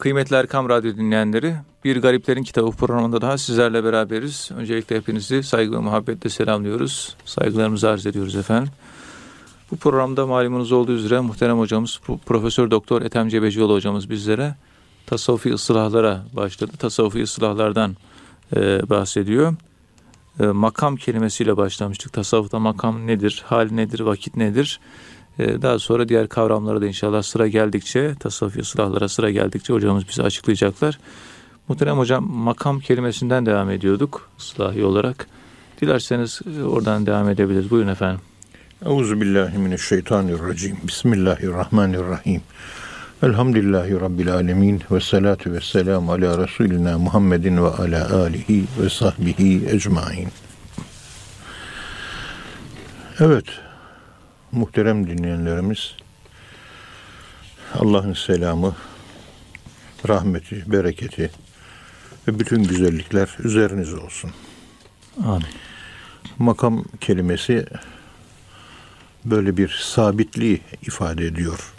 Kıymetli Erkam Radyo dinleyenleri, Bir Gariplerin Kitabı programında daha sizlerle beraberiz. Öncelikle hepinizi saygı ve muhabbetle selamlıyoruz. Saygılarımızı arz ediyoruz efendim. Bu programda malumunuz olduğu üzere muhterem hocamız Profesör Doktor Ethem Cebecioğlu hocamız bizlere tasavvufi ıslahlara başladı. Tasavvufi ıslahlardan e, bahsediyor. E, makam kelimesiyle başlamıştık. Tasavvufta makam nedir, hal nedir, vakit nedir? E, daha sonra diğer kavramlara da inşallah sıra geldikçe, tasavvufi ıslahlara sıra geldikçe hocamız bize açıklayacaklar. Muhterem hocam makam kelimesinden devam ediyorduk ıslahi olarak. Dilerseniz e, oradan devam edebiliriz. Buyurun efendim. Euzubillahimineşşeytanirracim. Bismillahirrahmanirrahim. Elhamdülillahi Rabbil alemin ve salatu ve selamu ala Resulina Muhammedin ve ala alihi ve sahbihi ecmain. Evet, muhterem dinleyenlerimiz, Allah'ın selamı, rahmeti, bereketi ve bütün güzellikler üzerinize olsun. Amin. Makam kelimesi böyle bir sabitliği ifade ediyor.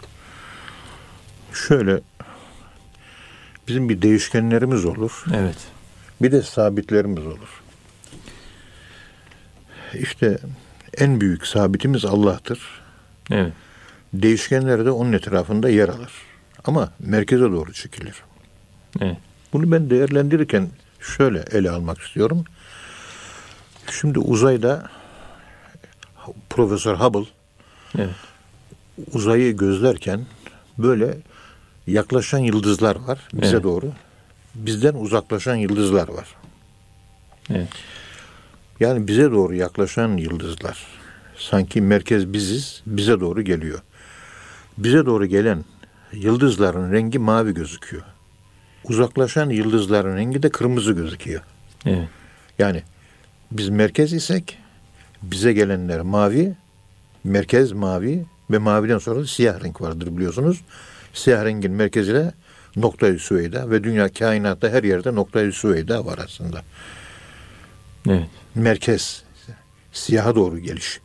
Şöyle bizim bir değişkenlerimiz olur. Evet. Bir de sabitlerimiz olur. İşte en büyük sabitimiz Allah'tır. Evet. Değişkenler de onun etrafında yer alır. Ama merkeze doğru çekilir. Evet. Bunu ben değerlendirirken şöyle ele almak istiyorum. Şimdi uzayda Profesör Hubble Evet. uzayı gözlerken böyle yaklaşan yıldızlar var bize Evet. doğru. Bizden uzaklaşan yıldızlar var. Evet. Yani bize doğru yaklaşan yıldızlar. Sanki merkez biziz, bize doğru geliyor. Bize doğru gelen yıldızların rengi mavi gözüküyor. Uzaklaşan yıldızların rengi de kırmızı gözüküyor. Evet. Yani biz merkez isek bize gelenler mavi, merkez mavi ve maviden sonra da siyah renk vardır biliyorsunuz. Siyah rengin merkezine noktayı süveyda ve dünya kainatta her yerde noktayı süveyda var aslında. Evet. Merkez siyaha doğru geliş.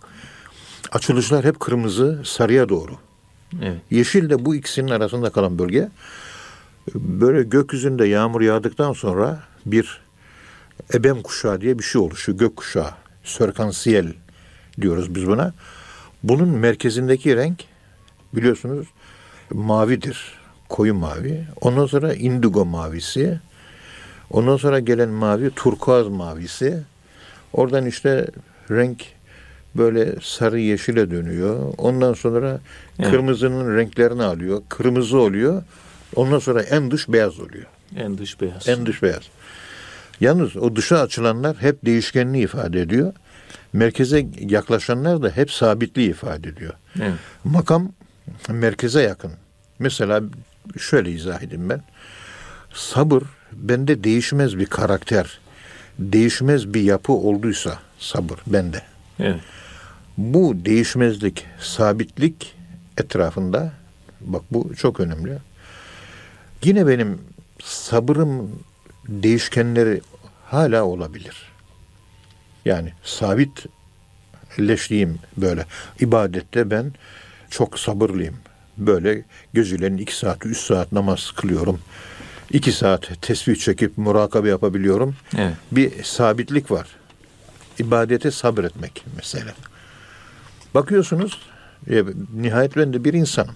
Açılışlar hep kırmızı, sarıya doğru. Evet. Yeşil de bu ikisinin arasında kalan bölge. Böyle gökyüzünde yağmur yağdıktan sonra bir ebem kuşağı diye bir şey oluşuyor. Gök kuşağı. Sörkansiyel diyoruz biz buna. Bunun merkezindeki renk biliyorsunuz mavidir. Koyu mavi. Ondan sonra indigo mavisi. Ondan sonra gelen mavi turkuaz mavisi. Oradan işte renk böyle sarı yeşile dönüyor. Ondan sonra Evet. kırmızının renklerini alıyor. Kırmızı oluyor. Ondan sonra en dış beyaz oluyor. En dış beyaz. En dış beyaz. Yalnız o dışa açılanlar hep değişkenliği ifade ediyor. Merkeze yaklaşanlar da hep sabitliği ifade ediyor. Evet. Makam merkeze yakın. Mesela şöyle izah edeyim ben. Sabır bende değişmez bir karakter, değişmez bir yapı olduysa sabır bende. Evet. Bu değişmezlik, sabitlik etrafında bak bu çok önemli. Yine benim sabırım değişkenleri hala olabilir. Yani sabitleştiğim böyle ibadette ben çok sabırlıyım. Böyle geceleyin iki saat, üç saat namaz kılıyorum. İki saat tesbih çekip murakabe yapabiliyorum. Evet. Bir sabitlik var. İbadete sabretmek mesela. Bakıyorsunuz e, nihayet ben de bir insanım.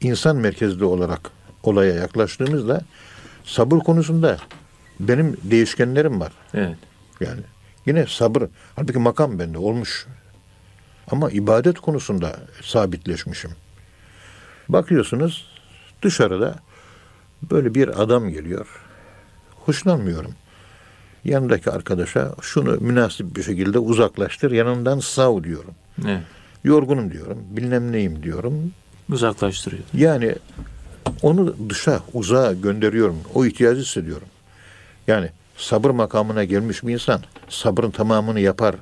İnsan merkezli olarak olaya yaklaştığımızda sabır konusunda benim değişkenlerim var. Evet. Yani yine sabır. Halbuki makam bende olmuş. Ama ibadet konusunda sabitleşmişim. Bakıyorsunuz dışarıda böyle bir adam geliyor. Hoşlanmıyorum. Yanındaki arkadaşa şunu münasip bir şekilde uzaklaştır. Yanından sav diyorum. Evet. Yorgunum diyorum. Bilmem neyim diyorum. Uzaklaştırıyor. Yani onu dışa, uzağa gönderiyorum. O ihtiyacı hissediyorum. Yani sabır makamına gelmiş bir insan sabrın tamamını yapar.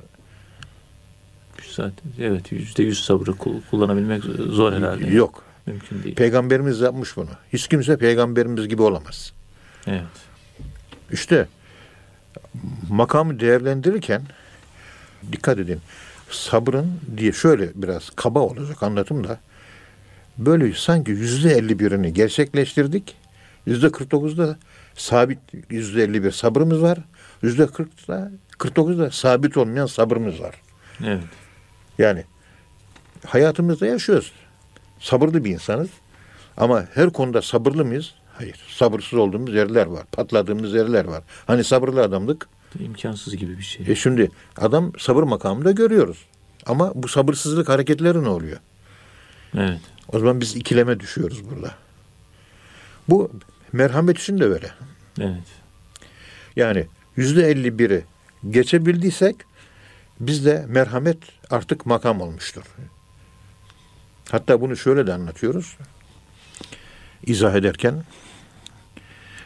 Zaten evet yüzde yüz sabrı kul- kullanabilmek zor herhalde. Yok. Mümkün değil. Peygamberimiz yapmış bunu. Hiç kimse peygamberimiz gibi olamaz. Evet. İşte makamı değerlendirirken dikkat edin. Sabrın diye şöyle biraz kaba olacak anlatım da böyle sanki yüzde elli birini gerçekleştirdik. Yüzde kırk dokuzda sabit yüzde elli bir sabrımız var. Yüzde kırkta, kırk dokuzda sabit olmayan sabrımız var. Evet. Yani hayatımızda yaşıyoruz. Sabırlı bir insanız. Ama her konuda sabırlı mıyız? Hayır. Sabırsız olduğumuz yerler var. Patladığımız yerler var. Hani sabırlı adamlık. İmkansız gibi bir şey. E şimdi adam sabır makamında görüyoruz. Ama bu sabırsızlık hareketleri ne oluyor? Evet. O zaman biz ikileme düşüyoruz burada. Bu merhamet için de öyle. Evet. Yani yüzde elli biri geçebildiysek bizde merhamet artık makam olmuştur. Hatta bunu şöyle de anlatıyoruz. İzah ederken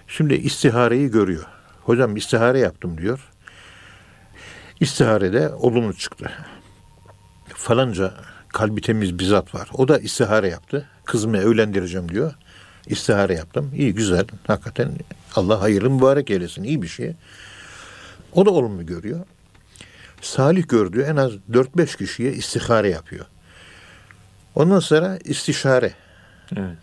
şimdi istihareyi görüyor. Hocam istihare yaptım diyor. İstiharede olumlu çıktı. Falanca kalbi temiz bir zat var. O da istihare yaptı. Kızımı evlendireceğim diyor. İstihare yaptım. İyi güzel. Hakikaten Allah hayırlı mübarek eylesin. İyi bir şey. O da olumlu görüyor. Salih gördüğü en az 4-5 kişiye istihare yapıyor. Ondan sonra istişare. Evet.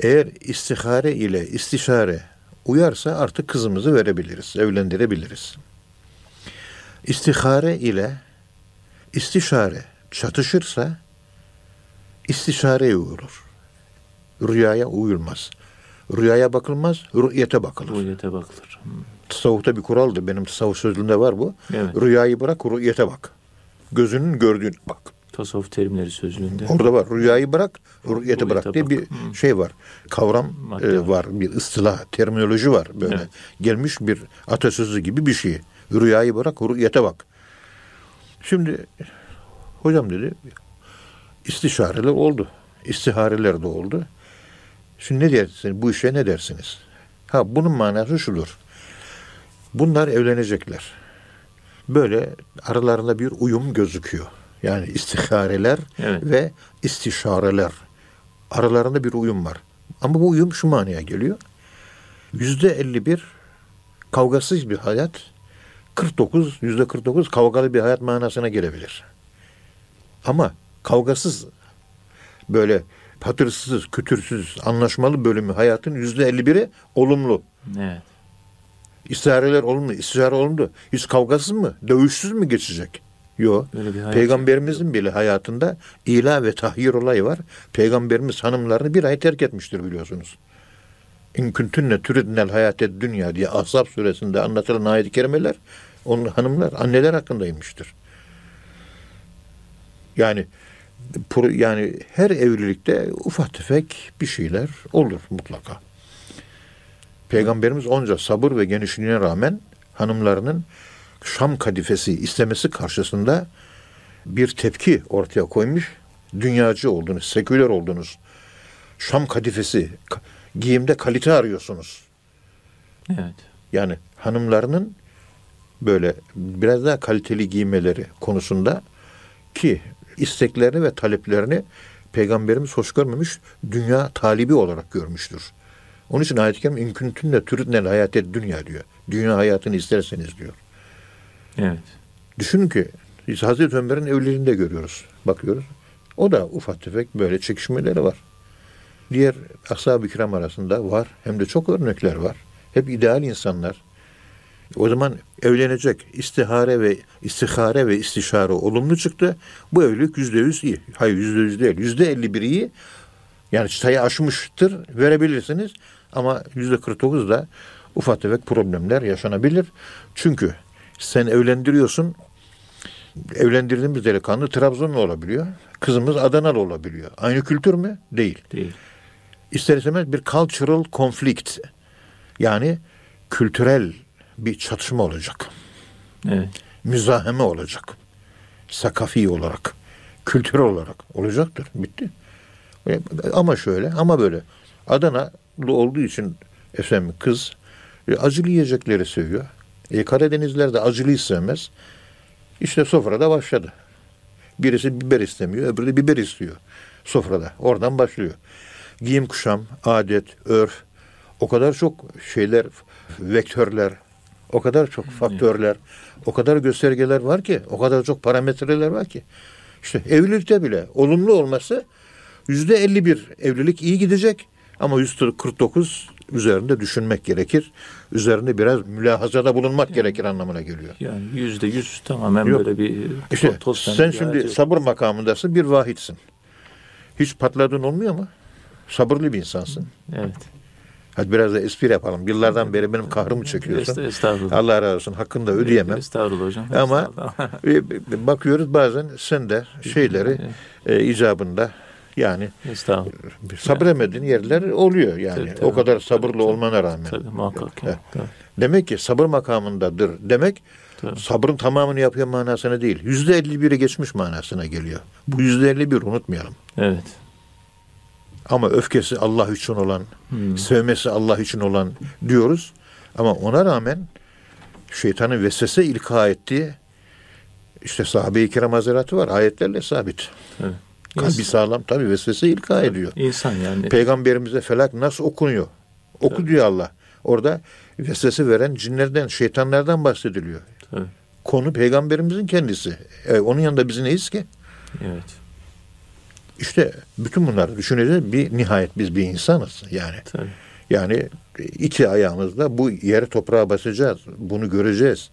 Eğer istihare ile istişare uyarsa artık kızımızı verebiliriz, evlendirebiliriz. İstihare ile istişare çatışırsa istişareye uyulur. Rüyaya uyulmaz. Rüyaya bakılmaz, rüyete bakılır. Rüyete bakılır. Hmm. Tasavvufta bir kuraldır. Benim tasavvuf sözlüğümde var bu. Evet. Rüyayı bırak, rüyete bak. Gözünün gördüğüne bak. Tasavvuf terimleri sözlüğünde. Orada var. Rüyayı bırak, rüyete bırak diye bir şey var. Kavram Madde e, var. Bir ıstılah, terminoloji var böyle. Evet. Gelmiş bir atasözü gibi bir şey. Rüyayı bırak, rüyete bak. Şimdi hocam dedi istişareler oldu. İstihareler de oldu. Şimdi ne dersiniz? Bu işe ne dersiniz? Ha bunun manası şudur. Bunlar evlenecekler. Böyle aralarında bir uyum gözüküyor. Yani istihareler Evet. ve istişareler. Aralarında bir uyum var. Ama bu uyum şu manaya geliyor. Yüzde 51 kavgasız bir hayat, 49, yüzde 49 kavgalı bir hayat manasına gelebilir. Ama kavgasız, böyle patırsız, kütürsüz, anlaşmalı bölümü hayatın yüzde 51'i olumlu. Evet. İstihareler olumlu, istişare olumlu. Hiç kavgasız mı, dövüşsüz mü geçecek? Yok. Peygamberimizin bile hayatında ila ve tahyir olayı var. Peygamberimiz hanımlarını bir ay terk etmiştir biliyorsunuz. İn kuntunne turidnel hayate dünya diye Ahzab suresinde anlatılan ayet-i kerimeler onun hanımlar, anneler hakkındaymıştır. Yani yani her evlilikte ufak tefek bir şeyler olur mutlaka. Peygamberimiz onca sabır ve genişliğine rağmen hanımlarının Şam kadifesi istemesi karşısında bir tepki ortaya koymuş. Dünyacı oldunuz, seküler oldunuz. Şam kadifesi, ka- giyimde kalite arıyorsunuz. Evet. Yani hanımlarının böyle biraz daha kaliteli giymeleri konusunda ki isteklerini ve taleplerini Peygamberimiz hoş görmemiş, dünya talibi olarak görmüştür. Onun için ayet-i kerime inküntünle türütnel hayatet dünya diyor. Dünya hayatını isterseniz diyor. Evet. Düşünün ki biz Hazreti Ömer'in evliliğinde görüyoruz, bakıyoruz. O da ufak tefek böyle çekişmeleri var. Diğer ashab-ı kiram arasında var. Hem de çok örnekler var. Hep ideal insanlar. O zaman evlenecek istihare ve istihare ve istişare olumlu çıktı. Bu evlilik yüzde yüz iyi. Hayır yüzde yüz değil. Yüzde elli bir iyi. Yani çıtayı aşmıştır verebilirsiniz. Ama yüzde kırk da ufak tefek problemler yaşanabilir. Çünkü sen evlendiriyorsun. Evlendirdiğimiz delikanlı Trabzonlu olabiliyor. Kızımız Adanalı olabiliyor. Aynı kültür mü? Değil. Değil. İster istemez bir cultural conflict. Yani kültürel bir çatışma olacak. Evet. Müzaheme olacak. Sakafi olarak, kültürel olarak olacaktır. Bitti. E, Ama şöyle, ama böyle. Adanalı olduğu için efendim kız e, acılı yiyecekleri seviyor. E, Karadenizler de acılıyı sevmez. İşte sofrada başladı. Birisi biber istemiyor, öbürü de biber istiyor. Sofrada. Oradan başlıyor. Giyim kuşam, adet, örf, o kadar çok şeyler, vektörler, o kadar çok faktörler, o kadar göstergeler var ki, o kadar çok parametreler var ki. İşte evlilikte bile olumlu olması Yüzde 51 evlilik iyi gidecek ama yüzde 49 üzerinde düşünmek gerekir. Üzerinde biraz mülahazada bulunmak gerekir anlamına geliyor. Yani yüzde yüz tamamen Yok. böyle bir İşte to- toz sen şimdi sabır makamındasın, bir vahitsin. Hiç patladığın olmuyor mu? Sabırlı bir insansın. Evet. Hadi biraz da espri yapalım. Yıllardan beri benim kahrımı çekiyorsun. Est- Estağfurullah. Allah razı olsun. Hakkında ödeyemem. Estağfurullah hocam. Ama e, bakıyoruz bazen sen de şeyleri e, icabında yani sabremediğin yerler oluyor yani. Tabii, tabii. o kadar sabırlı Tabii, olmana rağmen. Tabii muhakkak. Evet. Tabii, Demek ki sabır makamındadır. Demek tabii. sabrın tamamını yapıyor manasına değil. Yüzde elli biri geçmiş manasına geliyor. Bu yüzde elli bir unutmayalım. Evet. Ama öfkesi Allah için olan, Hmm. sevmesi Allah için olan diyoruz. Ama ona rağmen şeytanın vesvese ilka ettiği işte sahabe-i kiram hazaratı var. Ayetlerle sabit. Evet. Kalbi sağlam tabii vesvese ilka ediyor. insan yani. Peygamberimize felak nasıl okunuyor? Oku diyor Allah. Orada vesvese veren cinlerden, şeytanlardan bahsediliyor. Tabii. Konu peygamberimizin kendisi. E, onun yanında biz neyiz ki? Evet. İşte bütün bunları düşüneceğiz. Bir nihayet biz bir insanız yani. Tabii. Yani iki ayağımızla bu yere toprağa basacağız. Bunu göreceğiz.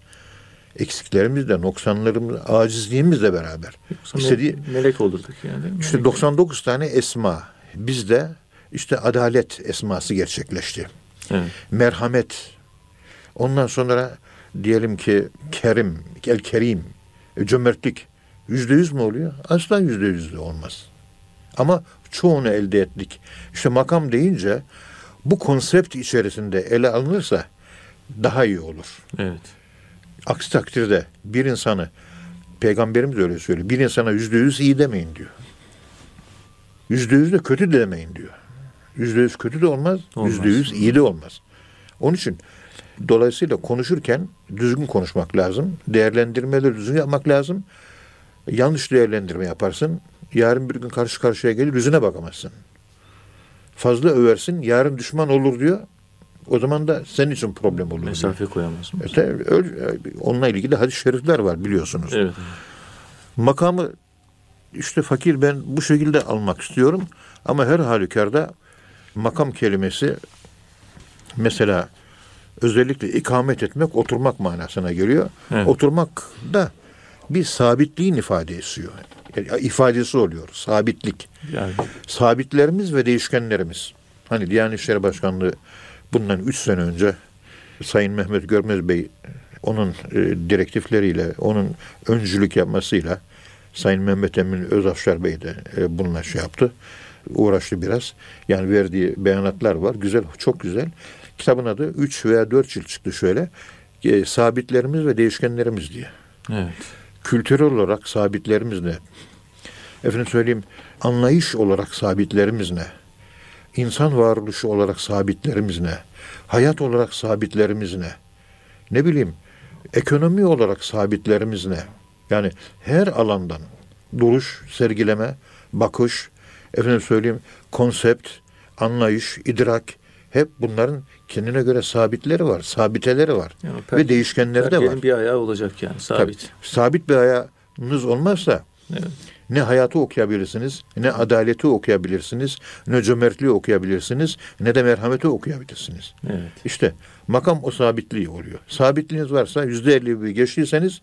Eksiklerimizle, noksanlarımızla, acizliğimizle beraber. İstediği, me- melek olurduk yani. mi? işte 99 tane esma. Bizde işte adalet esması gerçekleşti. Evet. Merhamet. Ondan sonra diyelim ki kerim, el kerim, e, cömertlik. Yüzde yüz mü oluyor? Asla yüzde yüz de olmaz. Ama çoğunu elde ettik. İşte makam deyince bu konsept içerisinde ele alınırsa daha iyi olur. Evet. Aksi takdirde bir insanı Peygamberimiz öyle söylüyor. Bir insana yüzde yüz iyi demeyin diyor. Yüzde yüz de kötü de demeyin diyor. Yüzde yüz kötü de olmaz, yüzde yüz iyi de olmaz. Onun için dolayısıyla konuşurken düzgün konuşmak lazım. Değerlendirmeleri düzgün yapmak lazım. Yanlış değerlendirme yaparsın. Yarın bir gün karşı karşıya gelir yüzüne bakamazsın. Fazla översin yarın düşman olur diyor. O zaman da senin için problem olur. Mesafe koyamaz mı? İşte öyle- onunla ilgili hadis-i şerifler var biliyorsunuz. Evet. Makamı işte fakir ben bu şekilde almak istiyorum ama her halükarda makam kelimesi mesela özellikle ikamet etmek, oturmak manasına geliyor. Evet. Oturmak da bir sabitliğin ifadesi. Yani ifadesi oluyor. Sabitlik. Yani Sabitlerimiz ve değişkenlerimiz. Hani Diyanet İşleri Başkanlığı bundan üç sene önce Sayın Mehmet Görmez Bey onun e, direktifleriyle, onun öncülük yapmasıyla Sayın Mehmet Emin Özafşar Bey de e, bununla şey yaptı. Uğraştı biraz. Yani verdiği beyanatlar var. Güzel, çok güzel. Kitabın adı 3 veya 4 cilt çıktı şöyle. E, sabitlerimiz ve değişkenlerimiz diye evet. kültürel olarak sabitlerimiz ne? Efendim söyleyeyim, anlayış olarak sabitlerimiz ne? İnsan varoluşu olarak sabitlerimiz ne? Hayat olarak sabitlerimiz ne? Ne bileyim, ekonomi olarak sabitlerimiz ne? Yani her alandan duruş, sergileme, bakış, efendim söyleyeyim, konsept, anlayış, idrak, hep bunların kendine göre sabitleri var, sabiteleri var Yani per- ve değişkenleri de var. Bir ayağı olacak yani sabit. Tabii. Sabit bir ayağınız olmazsa Evet. Ne hayatı okuyabilirsiniz, ne adaleti okuyabilirsiniz, ne cömertliği okuyabilirsiniz, ne de merhameti okuyabilirsiniz. Evet. İşte makam o sabitliği oluyor. Sabitliğiniz varsa yüzde elli bir geçtiyseniz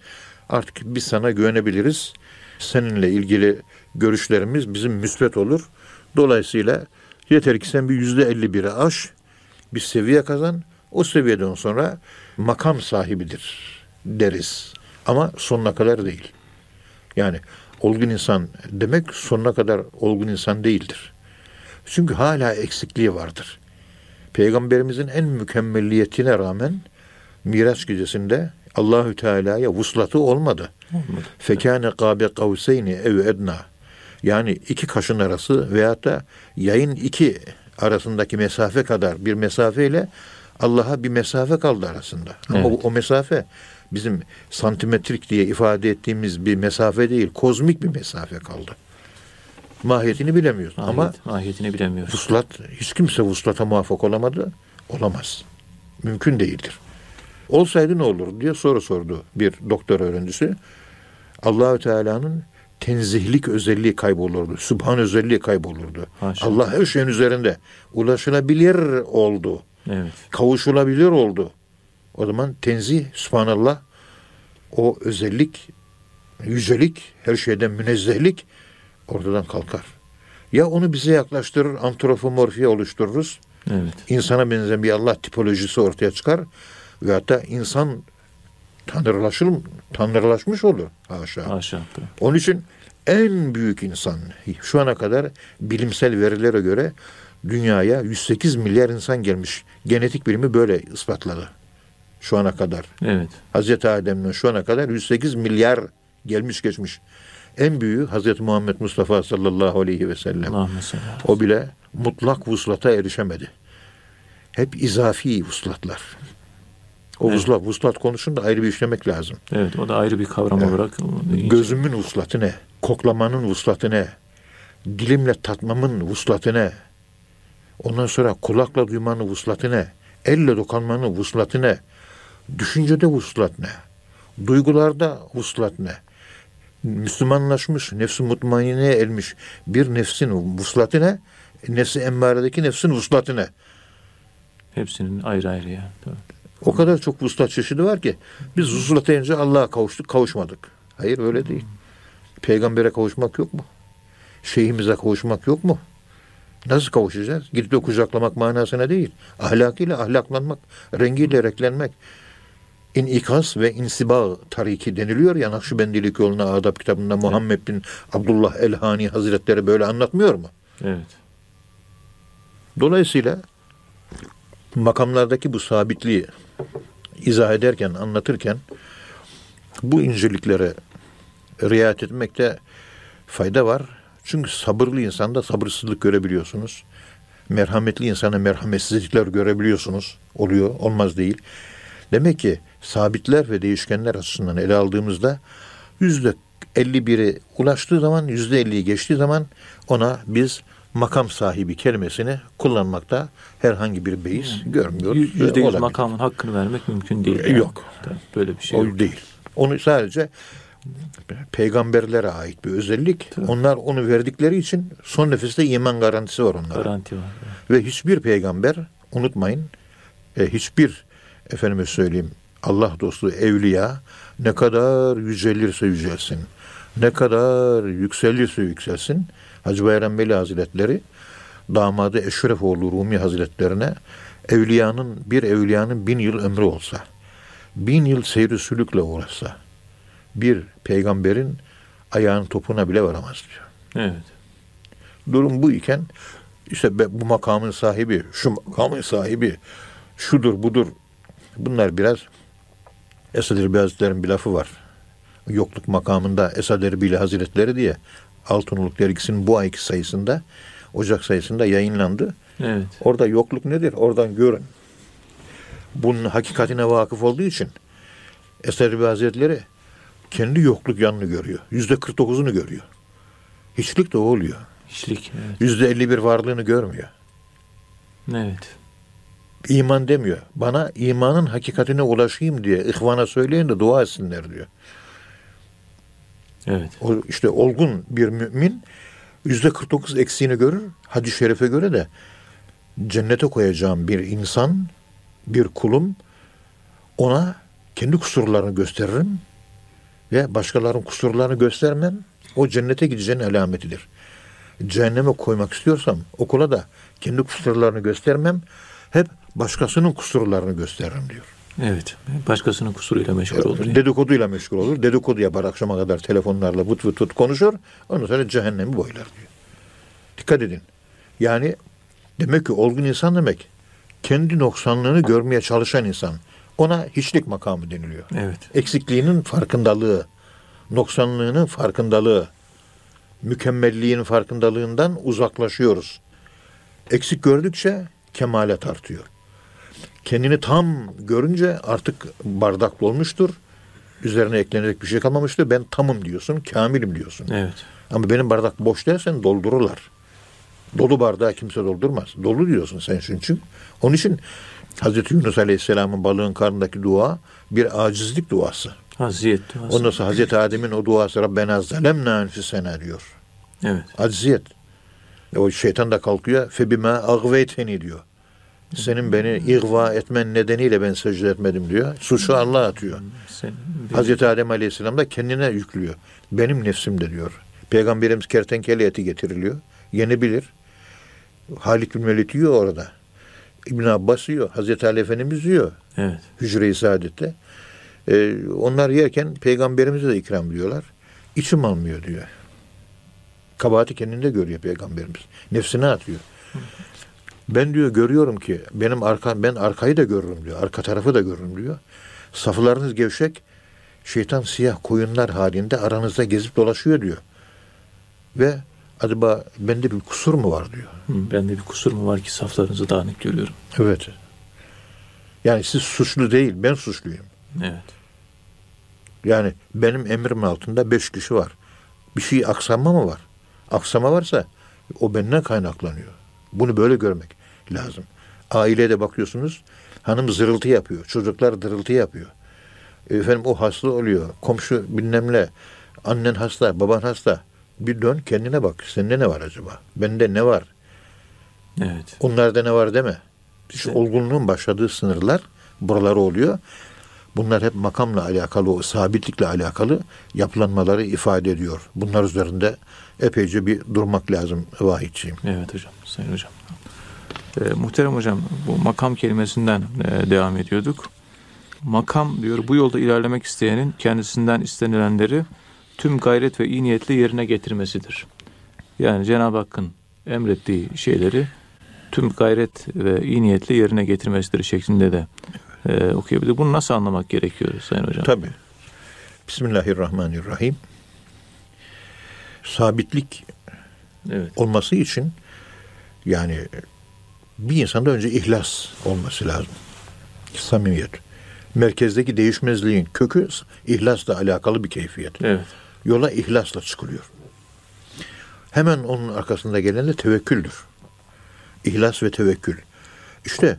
artık biz sana güvenebiliriz. Seninle ilgili görüşlerimiz bizim müsbet olur. Dolayısıyla yeter ki sen bir yüzde elli biri aş, bir seviye kazan. O seviyeden sonra makam sahibidir deriz. Ama sonuna kadar değil. Yani olgun insan demek sonuna kadar olgun insan değildir. Çünkü hala eksikliği vardır. Peygamberimizin en mükemmelliyetine rağmen Miraç gecesinde Allahü Teala'ya vuslatı olmadı. Fekâne kâbe kavseyni ev edna. Yani iki kaşın arası veyahut da yayın iki arasındaki mesafe kadar bir mesafeyle Allah'a bir mesafe kaldı arasında. Ama Evet. o, o mesafe bizim santimetrik diye ifade ettiğimiz bir mesafe değil, kozmik bir mesafe kaldı. Mahiyetini bilemiyoruz. Mahiyet, Ama mahiyetini bilemiyoruz. Vuslat, hiç kimse vuslata muvaffak olamadı. Olamaz. Mümkün değildir. Olsaydı ne olur diye soru sordu bir doktor öğrencisi. Allahü Teala'nın tenzihlik özelliği kaybolurdu. Subhan özelliği kaybolurdu. Haşa. Allah her şeyin üzerinde. Ulaşılabilir oldu. Evet. Kavuşulabilir oldu. O zaman tenzih, subhanallah o özellik, yücelik, her şeyden münezzehlik ortadan kalkar. Ya onu bize yaklaştırır, antropomorfiye oluştururuz. Evet. İnsana benzeyen bir Allah tipolojisi ortaya çıkar. Ve hatta insan tanrılaşır, tanrılaşmış olur. Haşa. Haşa. Onun için en büyük insan şu ana kadar bilimsel verilere göre dünyaya 108 milyar insan gelmiş. Genetik bilimi böyle ispatladı. Şu ana kadar. Evet. Hazreti Adem'den şu ana kadar 108 milyar gelmiş geçmiş. En büyüğü Hazreti Muhammed Mustafa sallallahu aleyhi ve sellem. O bile mutlak vuslata erişemedi. Hep izafi vuslatlar. O Evet. vuslat, vuslat konusunu da ayrı bir işlemek lazım. Evet o da ayrı bir kavram Evet. olarak. Gözümün vuslatı ne? Koklamanın vuslatı ne? Dilimle tatmamın vuslatı ne? Ondan sonra kulakla duymanın vuslatı ne? Elle dokunmanın vuslatı ne? Düşüncede vuslat ne? Duygularda vuslat ne? Müslümanlaşmış, nefsi mutmaineye elmiş bir nefsin vuslatı ne? Nefsi emmaredeki nefsin vuslatı ne? Hepsinin ayrı ayrı ya. O kadar çok vuslat çeşidi var ki biz vuslat deyince Allah'a kavuştuk, kavuşmadık. Hayır öyle değil. Peygambere kavuşmak yok mu? Şeyhimize kavuşmak yok mu? Nasıl kavuşacağız? Gidip de kucaklamak manasına değil. Ahlakıyla ahlaklanmak, rengiyle renklenmek. İnikas ve insiba tariki deniliyor ya Nakşibendilik yoluna adab kitabında Muhammed bin Abdullah Elhani Hazretleri böyle anlatmıyor mu? Evet. Dolayısıyla makamlardaki bu sabitliği izah ederken, anlatırken bu inceliklere riayet etmekte fayda var. Çünkü sabırlı insanda sabırsızlık görebiliyorsunuz. Merhametli insana merhametsizlikler görebiliyorsunuz. Oluyor, olmaz değil. Demek ki sabitler ve değişkenler açısından ele aldığımızda yüzde 51'i ulaştığı zaman, yüzde 50'yi geçtiği zaman ona biz makam sahibi kelimesini kullanmakta herhangi bir beis görmüyoruz. Y- Yüzde yüz makamın hakkını vermek mümkün değil. E, yok. Tabii, Böyle bir şey O yok. değil. Onu sadece peygamberlere ait bir özellik. Onlar onu verdikleri için son nefeste iman garantisi var onlara. Garanti var. Ve hiçbir peygamber unutmayın e, hiçbir efendime söyleyeyim Allah dostu evliya ne kadar yücelirse yücelsin ne kadar yükselirse yükselsin Hacı Bayram Veli Hazretleri damadı Eşrefoğlu Rumi Hazretlerine evliyanın bir evliyanın bin yıl ömrü olsa bin yıl seyri sülükle uğraşsa bir peygamberin ayağın topuna bile varamaz diyor. Evet. Durum bu iken işte bu makamın sahibi, şu makamın sahibi, şudur budur. Bunlar biraz Esad Erbil Hazretleri'nin bir lafı var. Yokluk makamında Esad Erbil Hazretleri diye Altınoluk dergisinin bu ayki sayısında Ocak sayısında yayınlandı. Evet. Orada yokluk nedir? Oradan görün. Bunun hakikatine vakıf olduğu için Esad Erbil Hazretleri kendi yokluk yanını görüyor. Yüzde 49'unu görüyor. Hiçlik de o oluyor. Hiçlik. Evet. Yüzde 51 varlığını görmüyor. Evet. İman demiyor. Bana imanın hakikatine ulaşayım diye ihvana söyleyin de dua etsinler diyor. Evet. O işte olgun bir mümin yüzde 49 eksiğini görür. Hadis-i şerife göre de cennete koyacağım bir insan, bir kulum ona kendi kusurlarını gösteririm ve başkalarının kusurlarını göstermem. O cennete gideceğinin alametidir. Cehenneme koymak istiyorsam okula da kendi kusurlarını göstermem. Hep başkasının kusurlarını gösteririm diyor. Evet. Başkasının kusuruyla meşgul olur. ya. Dedikoduyla meşgul olur. Dedikodu yapar akşama kadar telefonlarla vıt vıt vıt konuşur. Ondan sonra cehennemi boylar diyor. Dikkat edin. Yani demek ki olgun insan demek kendi noksanlığını görmeye çalışan insan. Ona hiçlik makamı deniliyor. Evet. Eksikliğinin farkındalığı, noksanlığının farkındalığı, mükemmelliğin farkındalığından uzaklaşıyoruz. Eksik gördükçe kemalet artıyor. Kendini tam görünce artık bardak dolmuştur. Üzerine eklenecek bir şey kalmamıştır. Ben tamım diyorsun, kamilim diyorsun. Evet. Ama benim bardak boş dersen doldururlar. Dolu bardağı kimse doldurmaz. Dolu diyorsun sen çünkü. Onun için Hazreti Yunus Aleyhisselam'ın balığın karnındaki dua bir acizlik duası. Haziyet duası. Ondan sonra Hazreti Adem'in o duası Rabbena zalemna enfisena diyor. Evet. Aciziyet. O şeytan da kalkıyor. Febime agveyteni diyor. Senin beni ihva etmen nedeniyle ben secde etmedim diyor. Suçu Allah atıyor. Hazreti Adem Aleyhisselam da kendine yüklüyor. Benim nefsimde diyor. Peygamberimiz kertenkele eti getiriliyor. Yenebilir. Halit bin Velid yiyor orada. İbn Abbas yiyor. Hazreti Ali Efendimiz yiyor. evet. Hücre-i Saadet'te. Ee, onlar yerken peygamberimize de ikram diyorlar. İçim almıyor diyor. Kabahati kendinde görüyor peygamberimiz. Nefsine atıyor. Ben diyor görüyorum ki benim arka ben arkayı da görürüm diyor. Arka tarafı da görürüm diyor. Saflarınız gevşek. Şeytan siyah koyunlar halinde aranızda gezip dolaşıyor diyor. Ve acaba bende bir kusur mu var diyor. Hı, Bende bir kusur mu var ki saflarınızı dağınık görüyorum. Evet. Yani siz suçlu değil, ben suçluyum. Evet. Yani benim emrim altında beş kişi var. Bir şey aksama mı var? Aksama varsa o benden kaynaklanıyor. Bunu böyle görmek lazım. Ailede bakıyorsunuz hanım zırıltı yapıyor. Çocuklar dırıltı yapıyor. Efendim o hasta oluyor. Komşu bilmem ne. Annen hasta, baban hasta. Bir dön kendine bak. Sende ne var acaba? Bende ne var? Evet. Onlarda ne var deme. İşte olgunluğun başladığı sınırlar buraları oluyor. Bunlar hep makamla alakalı, o sabitlikle alakalı yapılanmaları ifade ediyor. Bunlar üzerinde epeyce bir durmak lazım vahidciğim. Evet hocam. Sayın hocam. Ee, muhterem hocam bu makam kelimesinden e, devam ediyorduk. Makam diyor bu yolda ilerlemek isteyenin kendisinden istenilenleri tüm gayret ve iyi niyetle yerine getirmesidir. Yani Cenab-ı Hakk'ın emrettiği şeyleri tüm gayret ve iyi niyetle yerine getirmesidir şeklinde de e, okuyabilir. Bunu nasıl anlamak gerekiyor Sayın Hocam? Tabii. Bismillahirrahmanirrahim. Sabitlik Evet. olması için yani bir insanda önce ihlas olması lazım. Samimiyet. Merkezdeki değişmezliğin kökü ihlasla alakalı bir keyfiyet. Evet. Yola ihlasla çıkılıyor. Hemen onun arkasında gelen de tevekküldür. İhlas ve tevekkül. İşte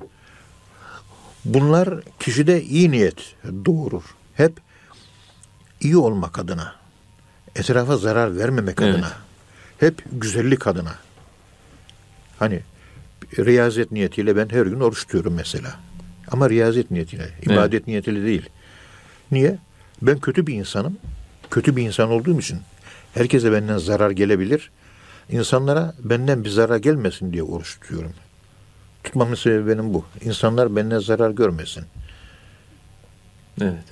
bunlar kişide iyi niyet doğurur. Hep iyi olmak adına. Etrafa zarar vermemek Evet. adına. Hep güzellik adına. Hani riyazet niyetiyle ben her gün oruç tutuyorum mesela. Ama riyazet niyetiyle, ibadet niyetiyle değil. Niye? Ben kötü bir insanım. Kötü bir insan olduğum için herkese benden zarar gelebilir. İnsanlara benden bir zarar gelmesin diye oruç tutuyorum. Tutmamın sebebi benim bu. İnsanlar benden zarar görmesin. Evet.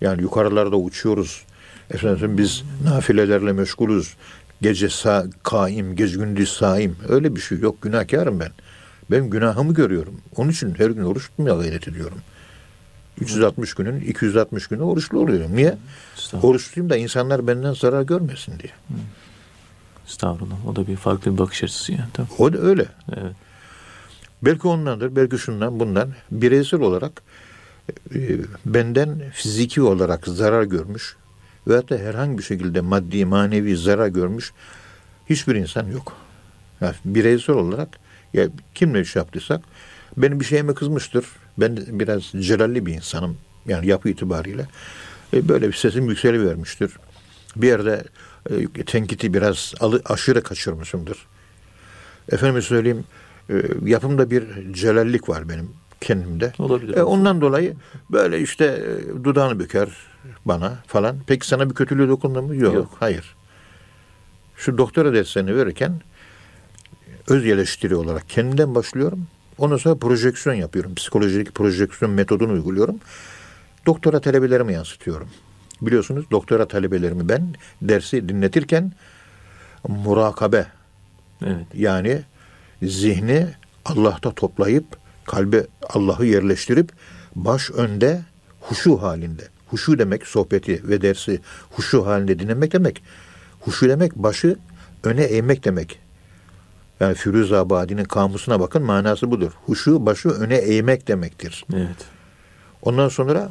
Yani yukarılarda uçuyoruz. Efendim biz nafilelerle meşgulüz. Gece sa kaim, gece gündüz saim. Öyle bir şey yok. Günahkarım ben. Ben günahımı görüyorum. Onun için her gün oruç tutmaya gayret ediyorum. 360 günün 260 günü oruçlu oluyorum. Niye? Oruç tutayım da insanlar benden zarar görmesin diye. Estağfurullah. O da bir farklı bir bakış açısı yani. Tabii. O da öyle. Evet. Belki ondandır, belki şundan, bundan bireysel olarak e, benden fiziki olarak zarar görmüş veyahut da herhangi bir şekilde maddi, manevi zarar görmüş hiçbir insan yok. Yani bireysel olarak ya kimle iş yaptıysak benim bir şeyime kızmıştır. Ben biraz celalli bir insanım. Yani yapı itibariyle. E, böyle bir sesim yükselivermiştir. Bir yerde e, tenkiti biraz alı, aşırı kaçırmışımdır. Efendim söyleyeyim yapımda bir celallik var benim kendimde. Olabilir. E, ondan dolayı böyle işte e, dudağını büker bana falan. Peki sana bir kötülüğü dokundu mu? Yok. Yok. Hayır. Şu doktora derslerini verirken öz eleştiri olarak kendimden başlıyorum. Ondan sonra projeksiyon yapıyorum. Psikolojik projeksiyon metodunu uyguluyorum. Doktora talebelerime yansıtıyorum. Biliyorsunuz doktora talebelerimi ben dersi dinletirken murakabe Evet. yani zihni Allah'ta toplayıp kalbe Allah'ı yerleştirip baş önde huşu halinde. Huşu demek sohbeti ve dersi huşu halinde dinlemek demek. Huşu demek başı öne eğmek demek. Yani Firuz Abadi'nin kamusuna bakın manası budur. Huşu başı öne eğmek demektir. Evet. Ondan sonra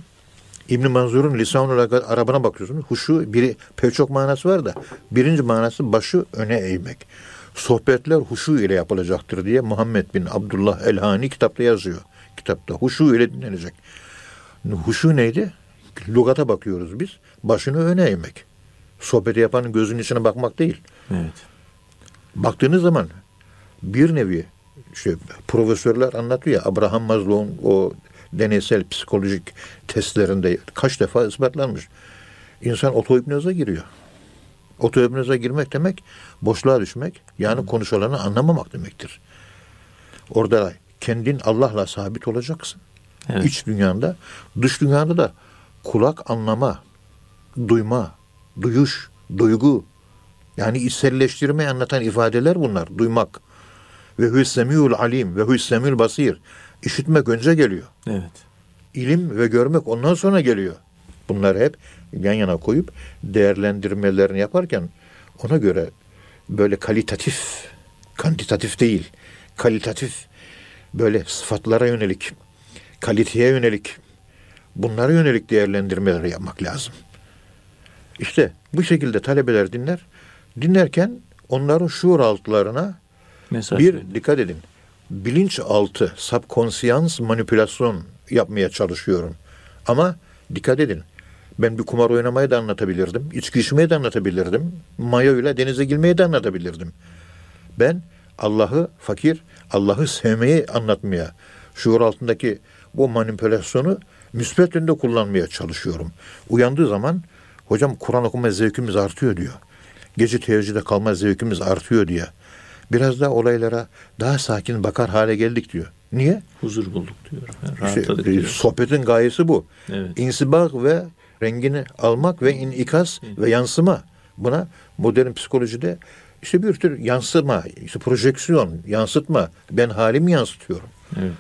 İbn Manzur'un Lisanul Arabına bakıyorsunuz. Huşu biri pek çok manası var da birinci manası başı öne eğmek. Sohbetler huşu ile yapılacaktır diye Muhammed bin Abdullah Elhani kitapta yazıyor. Kitapta huşu ile dinlenecek. Huşu neydi? Lugata bakıyoruz biz. Başını öne eğmek. Sohbeti yapanın gözünün içine bakmak değil. Evet. Baktığınız zaman bir nevi işte profesörler anlatıyor ya Abraham Maslow'un o deneysel psikolojik testlerinde kaç defa ispatlanmış. İnsan otohipnoza giriyor. Otohipnoza girmek demek boşluğa düşmek. Yani konuşulanı anlamamak demektir. Orada kendin Allah'la sabit olacaksın. Evet. İç dünyanda, dış dünyada da kulak anlama, duyma, duyuş, duygu. Yani içselleştirmeyi anlatan ifadeler bunlar. Duymak. Ve hüssemiul alim ve hüssemül basir. İşitmek önce geliyor. Evet. İlim ve görmek ondan sonra geliyor. Bunları hep yan yana koyup değerlendirmelerini yaparken ona göre böyle kalitatif, kantitatif değil, kalitatif böyle sıfatlara yönelik, kaliteye yönelik, bunlara yönelik değerlendirmeleri yapmak lazım. İşte bu şekilde talebeler dinler. Dinlerken onların şuur altlarına Mesaj bir veriyor. dikkat edin. Bilinçaltı, subconscious manipülasyon yapmaya çalışıyorum. Ama dikkat edin. Ben bir kumar oynamayı da anlatabilirdim. İçki içmeyi de anlatabilirdim. Mayo ile denize girmeyi de anlatabilirdim. Ben Allah'ı fakir, Allah'ı sevmeyi anlatmaya, şuur altındaki bu manipülasyonu müsbet yönde kullanmaya çalışıyorum. Uyandığı zaman hocam Kur'an okuma zevkimiz artıyor diyor. Gece teheccüde kalma zevkimiz artıyor diye. Biraz daha olaylara daha sakin bakar hale geldik diyor. Niye? Huzur bulduk diyor. Yani İşte, e, diyor. sohbetin gayesi bu. Evet. İnsibak ve rengini almak ve inikas ve yansıma. Buna modern psikolojide işte bir tür yansıma, işte projeksiyon, yansıtma. Ben halimi yansıtıyorum. Evet.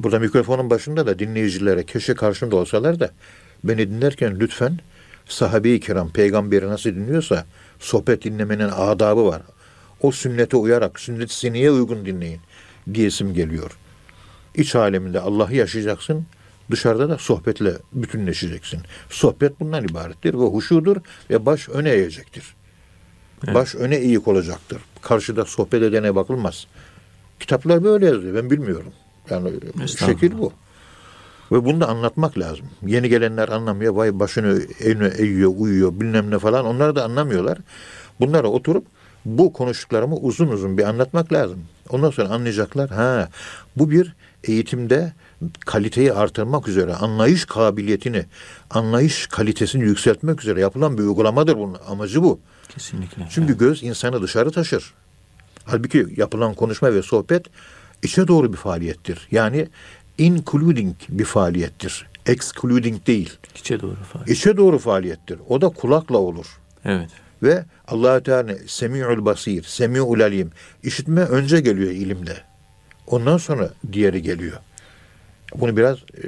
Burada mikrofonun başında da dinleyicilere keşke karşımda olsalar da beni dinlerken lütfen sahabe-i kiram peygamberi nasıl dinliyorsa sohbet dinlemenin adabı var. O sünnete uyarak, sünnet-i seniye uygun dinleyin diyesim geliyor. İç aleminde Allah'ı yaşayacaksın, dışarıda da sohbetle bütünleşeceksin. Sohbet bundan ibarettir ve huşudur ve baş öne eğecektir. Evet. Baş öne eğik olacaktır. Karşıda sohbet edene bakılmaz. Kitaplar böyle yazıyor. Ben bilmiyorum. Yani şekil bu. Ve bunu da anlatmak lazım. Yeni gelenler anlamıyor. Vay başını eğne eğiyor, uyuyor bilmem ne falan. Onlar da anlamıyorlar. Bunlara oturup bu konuştuklarımı uzun uzun bir anlatmak lazım. Ondan sonra anlayacaklar. Ha, bu bir eğitimde kaliteyi artırmak üzere, anlayış kabiliyetini, anlayış kalitesini yükseltmek üzere yapılan bir uygulamadır bunun. Amacı bu. Kesinlikle. Çünkü göz insanı dışarı taşır. Halbuki yapılan konuşma ve sohbet içe doğru bir faaliyettir. Yani including bir faaliyettir. Excluding değil. İçe doğru falan. İçe doğru faaliyettir. O da kulakla olur. Evet. Ve Allah Teala Semi'ül Basir, Semi'ül Alim. İşitme önce geliyor ilimde. Ondan sonra diğeri geliyor. Bunu biraz e,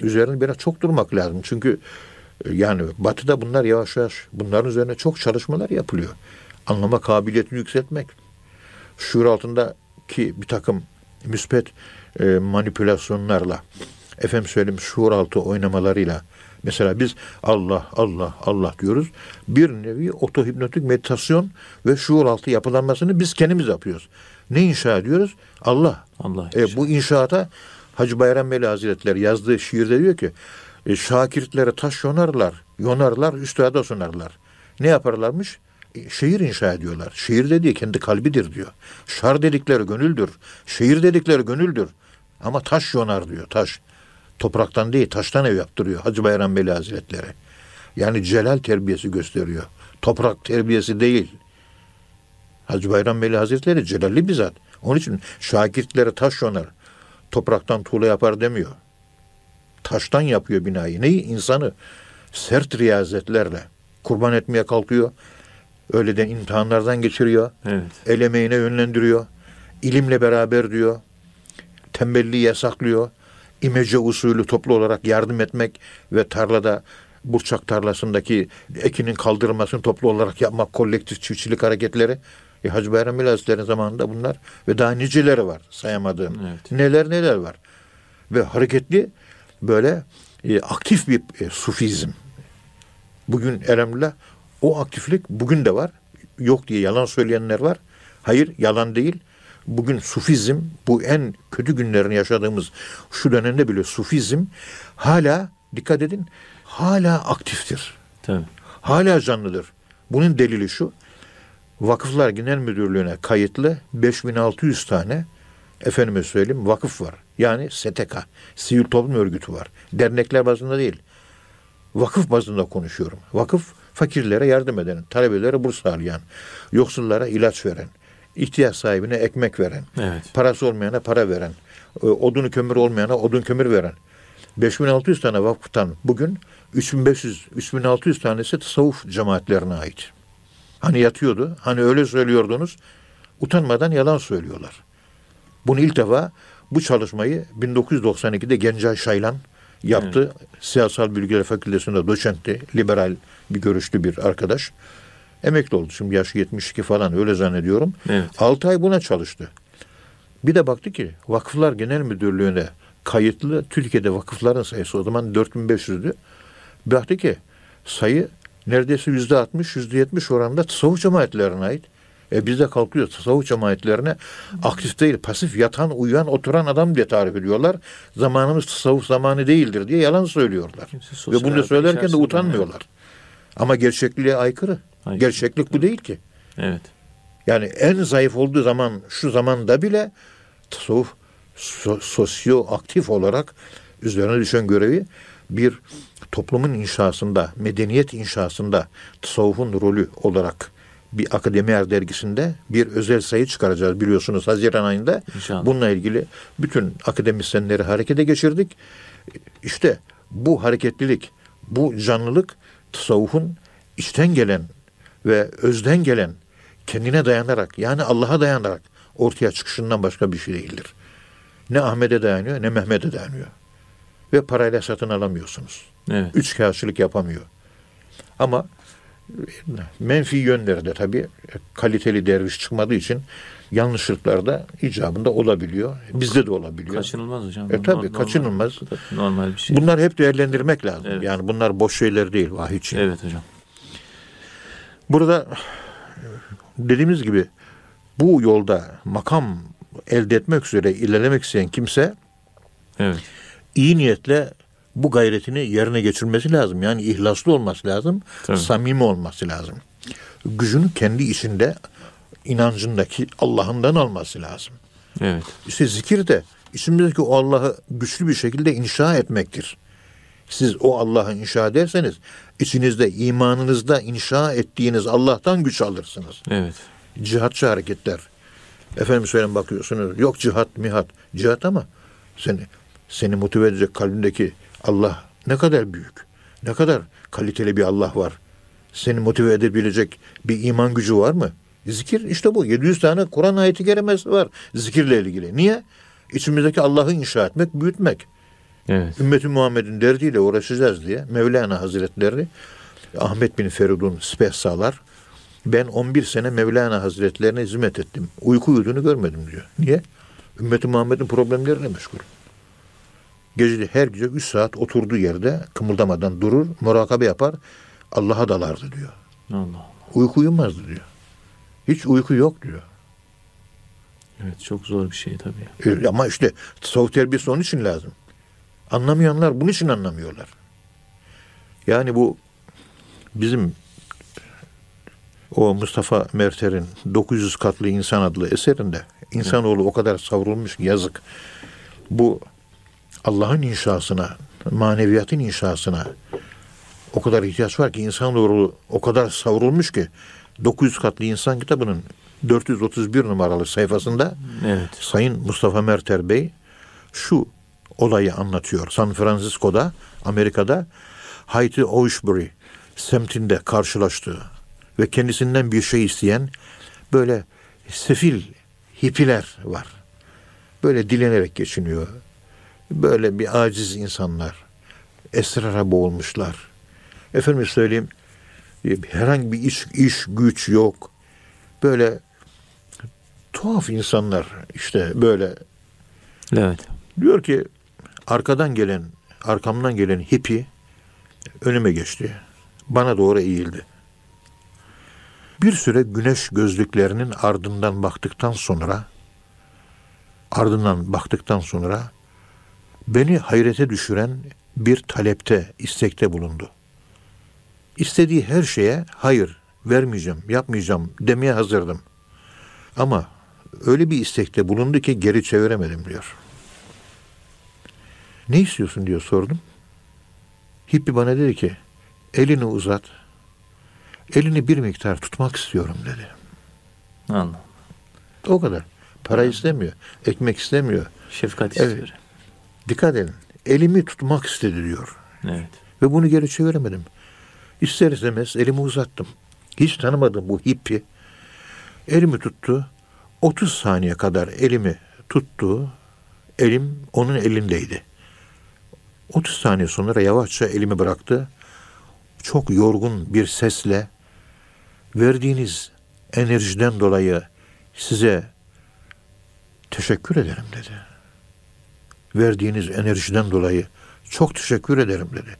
üzerine biraz çok durmak lazım. Çünkü e, yani batıda bunlar yavaş yavaş bunların üzerine çok çalışmalar yapılıyor. Anlama kabiliyetini yükseltmek. Şuur altındaki bir takım müspet e, manipülasyonlarla efendim söyleyeyim şuur altı oynamalarıyla mesela biz Allah Allah Allah diyoruz. Bir nevi otohipnotik meditasyon ve şuur altı yapılanmasını biz kendimiz yapıyoruz. Ne inşa ediyoruz? Allah. Allah E, bu inşaata Hacı Bayram Veli Hazretleri yazdığı şiirde diyor ki e, şakirtlere taş yonarlar, yonarlar, üstada sunarlar. Ne yaparlarmış? E, şehir inşa ediyorlar. Şehir dediği kendi kalbidir diyor. Şar dedikleri gönüldür. Şehir dedikleri gönüldür. Ama taş yonar diyor, taş. Topraktan değil, taştan ev yaptırıyor Hacı Bayram Veli Hazretleri. Yani celal terbiyesi gösteriyor. Toprak terbiyesi değil. Hacı Bayram Veli Hazretleri celalli bir zat. Onun için şakirtlere taş yonar. Topraktan tuğla yapar demiyor. Taştan yapıyor binayı. Neyi? İnsanı sert riyazetlerle kurban etmeye kalkıyor. Öğleden imtihanlardan geçiriyor. Evet. El emeğine yönlendiriyor. İlimle beraber diyor. Tembelliği yasaklıyor. İmece usulü toplu olarak yardım etmek ve tarlada burçak tarlasındaki ekinin kaldırılmasını toplu olarak yapmak kolektif çiftçilik hareketleri. E, Hacı Bayram Hazretleri'nin zamanında bunlar ve daha niceleri var sayamadığım. Evet. Neler neler var. Ve hareketli böyle e, aktif bir e, sufizm. Bugün elhamdülillah o aktiflik bugün de var. Yok diye yalan söyleyenler var. Hayır yalan değil. Bugün sufizm bu en kötü günlerini yaşadığımız şu dönemde bile sufizm hala dikkat edin hala aktiftir. Tabii. Hala canlıdır. Bunun delili şu. Vakıflar Genel Müdürlüğü'ne kayıtlı 5600 tane efendime söyleyeyim vakıf var. Yani STK, sivil toplum örgütü var. Dernekler bazında değil. Vakıf bazında konuşuyorum. Vakıf fakirlere yardım eden, talebelere burs sağlayan, yoksullara ilaç veren, ihtiyaç sahibine ekmek veren, Evet. parası olmayana para veren, e, odunu kömür olmayana odun kömür veren. 5600 tane vakıftan bugün 3500 3600 tanesi tasavvuf cemaatlerine ait. Hani yatıyordu, hani öyle söylüyordunuz, utanmadan yalan söylüyorlar. Bunu ilk defa bu çalışmayı 1992'de Gencay Şaylan yaptı. Siyasal Bilgiler Fakültesi'nde doçentti, liberal bir görüşlü bir arkadaş. Emekli oldu şimdi yaşı 72 falan öyle zannediyorum. Evet. 6 ay buna çalıştı. Bir de baktı ki Vakıflar Genel Müdürlüğü'ne kayıtlı Türkiye'de vakıfların sayısı o zaman 4500'dü. Baktı ki sayı neredeyse yüzde 60, yüzde 70 oranında tasavvuf cemaatlerine ait. E biz de kalkıyor tasavvuf cemaatlerine aktif değil, pasif yatan, uyuyan, oturan adam diye tarif ediyorlar. Zamanımız tasavvuf zamanı değildir diye yalan söylüyorlar. Ve bunu söylerken de utanmıyorlar. Ama gerçekliğe aykırı. Aykırı. Gerçeklik bu değil ki. Evet. Yani en zayıf olduğu zaman şu zamanda bile tasavvuf so- sosyo aktif olarak üzerine düşen görevi bir toplumun inşasında, medeniyet inşasında tasavvufun rolü olarak bir akademiyer dergisinde bir özel sayı çıkaracağız biliyorsunuz Haziran ayında. İnşallah. Bununla ilgili bütün akademisyenleri harekete geçirdik. İşte bu hareketlilik, bu canlılık tasavvufun içten gelen ve özden gelen kendine dayanarak yani Allah'a dayanarak ortaya çıkışından başka bir şey değildir. Ne Ahmet'e dayanıyor ne Mehmet'e dayanıyor. Ve parayla satın alamıyorsunuz. Evet. Üç kağıtçılık yapamıyor. Ama menfi yönleri de tabii kaliteli derviş çıkmadığı için yanlışlıklar da icabında olabiliyor. Bizde de olabiliyor. Kaçınılmaz hocam. E, tabii, normal- kaçınılmaz. Normal bir şey. Bunlar hep değerlendirmek lazım. Evet. Yani bunlar boş şeyler değil vahiy için. Evet hocam. Burada dediğimiz gibi bu yolda makam elde etmek üzere ilerlemek isteyen kimse Evet. iyi niyetle bu gayretini yerine geçirmesi lazım. Yani ihlaslı olması lazım, Tabii. samimi olması lazım. Gücünü kendi içinde, inancındaki Allah'ından alması lazım. Evet. İşte zikir de içimizdeki o Allah'ı güçlü bir şekilde inşa etmektir. Siz o Allah'ı inşa ederseniz içinizde, imanınızda inşa ettiğiniz Allah'tan güç alırsınız. Evet. Cihatçı hareketler. Efendim söyleyeyim bakıyorsunuz. Yok cihat mihat. Cihat ama seni seni motive edecek kalbindeki Allah ne kadar büyük. Ne kadar kaliteli bir Allah var. Seni motive edebilecek bir iman gücü var mı? Zikir işte bu. 700 tane Kur'an ayeti kerimesi var zikirle ilgili. Niye? İçimizdeki Allah'ı inşa etmek, büyütmek. Evet. Ümmeti Muhammed'in derdiyle uğraşacağız diye Mevlana Hazretleri Ahmet bin Feridun Spehsalar ben 11 sene Mevlana Hazretlerine hizmet ettim. Uyku uyuduğunu görmedim diyor. Niye? Ümmeti Muhammed'in problemleriyle meşgul. Gece her gece 3 saat oturduğu yerde kımıldamadan durur, murakabe yapar, Allah'a dalardı diyor. Allah Allah. Uyku uyumazdı diyor. Hiç uyku yok diyor. Evet çok zor bir şey tabii. E, Ama işte tasavvuf terbiyesi onun için lazım. Anlamayanlar bunun için anlamıyorlar. Yani bu bizim o Mustafa Merter'in 900 katlı insan adlı eserinde insanoğlu o kadar savrulmuş ki yazık. Bu Allah'ın inşasına, maneviyatın inşasına o kadar ihtiyaç var ki insanoğlu o kadar savrulmuş ki 900 katlı insan kitabının 431 numaralı sayfasında Evet. Sayın Mustafa Merter Bey şu olayı anlatıyor. San Francisco'da, Amerika'da Hayti Oishbury semtinde karşılaştığı ve kendisinden bir şey isteyen böyle sefil hippiler var. Böyle dilenerek geçiniyor. Böyle bir aciz insanlar. Esrara boğulmuşlar. Efendim söyleyeyim herhangi bir iş, iş güç yok. Böyle tuhaf insanlar işte böyle Evet. diyor ki arkadan gelen arkamdan gelen hippi önüme geçti. Bana doğru eğildi. Bir süre güneş gözlüklerinin ardından baktıktan sonra ardından baktıktan sonra beni hayrete düşüren bir talepte, istekte bulundu. İstediği her şeye hayır, vermeyeceğim, yapmayacağım demeye hazırdım. Ama öyle bir istekte bulundu ki geri çeviremedim diyor. Ne istiyorsun diyor sordum. Hippi bana dedi ki elini uzat. Elini bir miktar tutmak istiyorum dedi. Allah. O kadar. Para istemiyor. Ekmek istemiyor. Şefkat Evet. Dikkat edin. Elimi tutmak istedi diyor. Evet. Ve bunu geri çeviremedim. İster istemez elimi uzattım. Hiç tanımadım bu hippi. Elimi tuttu. 30 saniye kadar elimi tuttu. Elim onun elindeydi. 30 saniye sonra yavaşça elimi bıraktı. Çok yorgun bir sesle verdiğiniz enerjiden dolayı size teşekkür ederim dedi. Verdiğiniz enerjiden dolayı çok teşekkür ederim dedi.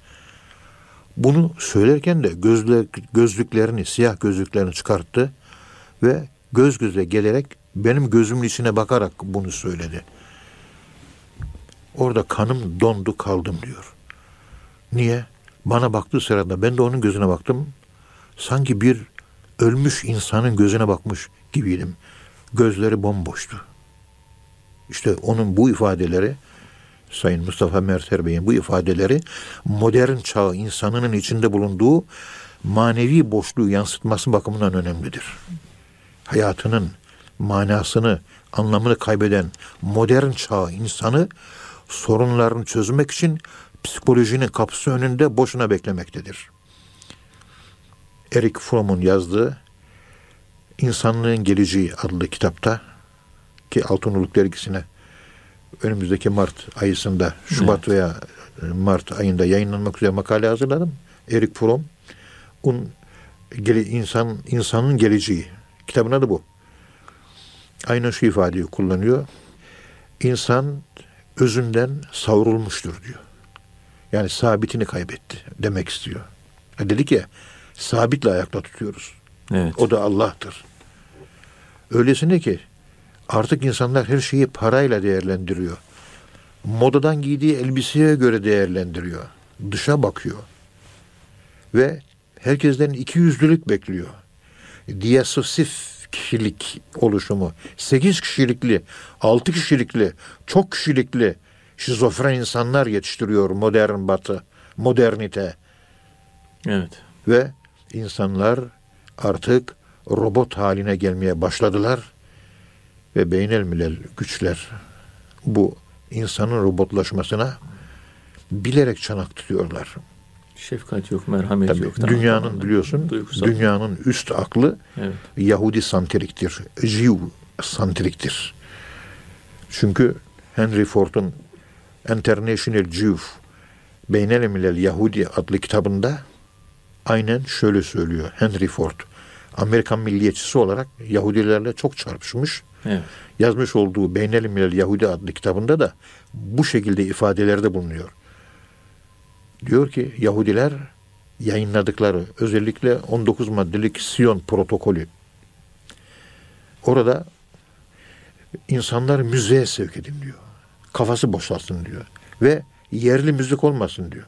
Bunu söylerken de gözlük, gözlüklerini, siyah gözlüklerini çıkarttı ve göz göze gelerek benim gözümün içine bakarak bunu söyledi. Orada kanım dondu kaldım diyor. Niye? Bana baktığı sırada ben de onun gözüne baktım. Sanki bir ölmüş insanın gözüne bakmış gibiydim. Gözleri bomboştu. İşte onun bu ifadeleri Sayın Mustafa Merter Bey'in bu ifadeleri modern çağ insanının içinde bulunduğu manevi boşluğu yansıtması bakımından önemlidir. Hayatının manasını, anlamını kaybeden modern çağ insanı sorunlarını çözmek için psikolojinin kapısı önünde boşuna beklemektedir. Erik Fromm'un yazdığı İnsanlığın Geleceği adlı kitapta ki Altınoluk dergisine önümüzdeki Mart ayısında Şubat veya Mart ayında yayınlanmak üzere makale hazırladım. Erik Fromm un gele, insan insanın geleceği kitabın adı bu. Aynen şu ifadeyi kullanıyor. İnsan özünden savrulmuştur diyor. Yani sabitini kaybetti demek istiyor. Ha dedik ya sabitle ayakta tutuyoruz. Evet. O da Allah'tır. Öylesine ki artık insanlar her şeyi parayla değerlendiriyor. Modadan giydiği elbiseye göre değerlendiriyor. Dışa bakıyor. Ve herkesten iki yüzlülük bekliyor. Diyasosif kişilik oluşumu. Sekiz kişilikli, altı kişilikli, çok kişilikli şizofren insanlar yetiştiriyor modern batı, modernite. Evet. Ve insanlar artık robot haline gelmeye başladılar ve beynelmilel güçler bu insanın robotlaşmasına bilerek çanak tutuyorlar. Şefkat yok, merhamet Tabii yok. Dünyanın tamam. biliyorsun Duygusal. dünyanın üst aklı Evet. Yahudi santriktir. Jew santriktir. Çünkü Henry Ford'un International Jew Beynelmilel Yahudi adlı kitabında aynen şöyle söylüyor Henry Ford. Amerikan milliyetçisi olarak Yahudilerle çok çarpışmış. Evet. Yazmış olduğu Beynelmilel Yahudi adlı kitabında da bu şekilde ifadelerde bulunuyor. Diyor ki Yahudiler yayınladıkları özellikle 19 maddelik Siyon protokolü orada insanlar müziğe sevk edin diyor. Kafası boşalsın diyor. Ve yerli müzik olmasın diyor.